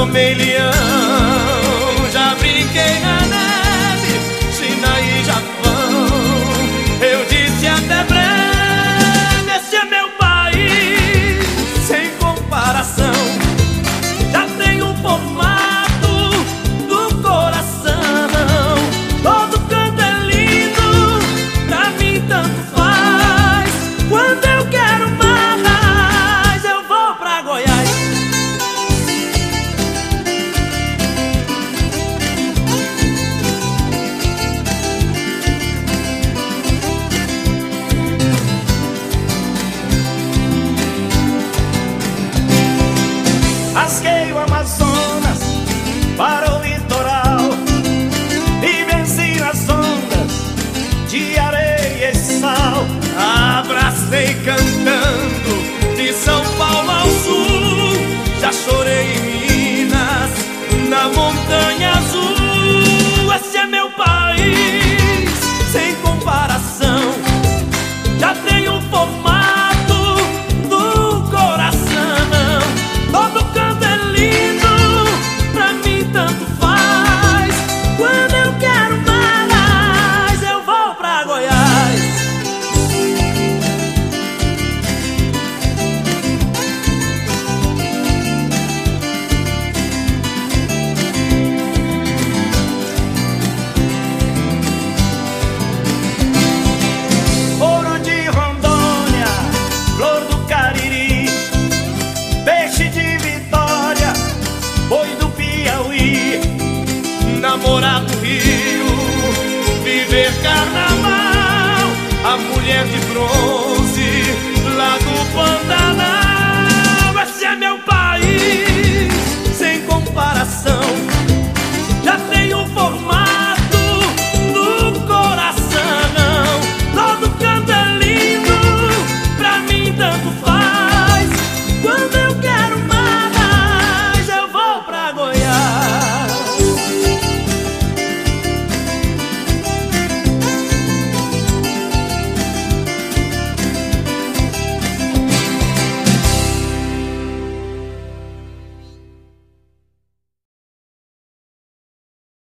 Somalia rasguei o Amazonas para o litoral E venci nas ondas de areia e sal. Abracei cantar de Vitória, boi do Piauí, namorar do Rio, viver carnaval, a mulher de bronze.